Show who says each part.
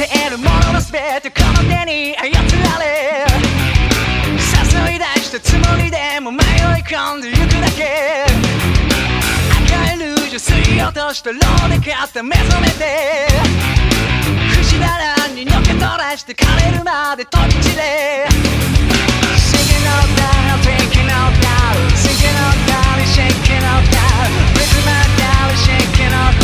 Speaker 1: せえるものの全てこの手に操られ誘い出したつもりでも迷い込んでゆくだけ赤いルージュ吸い落としたローで買った目覚めて節腹にのけ取らして枯れるまで飛び散れ Thinking of that, thinking of that Thinking of that, shaking of that With my daddy, shaking of that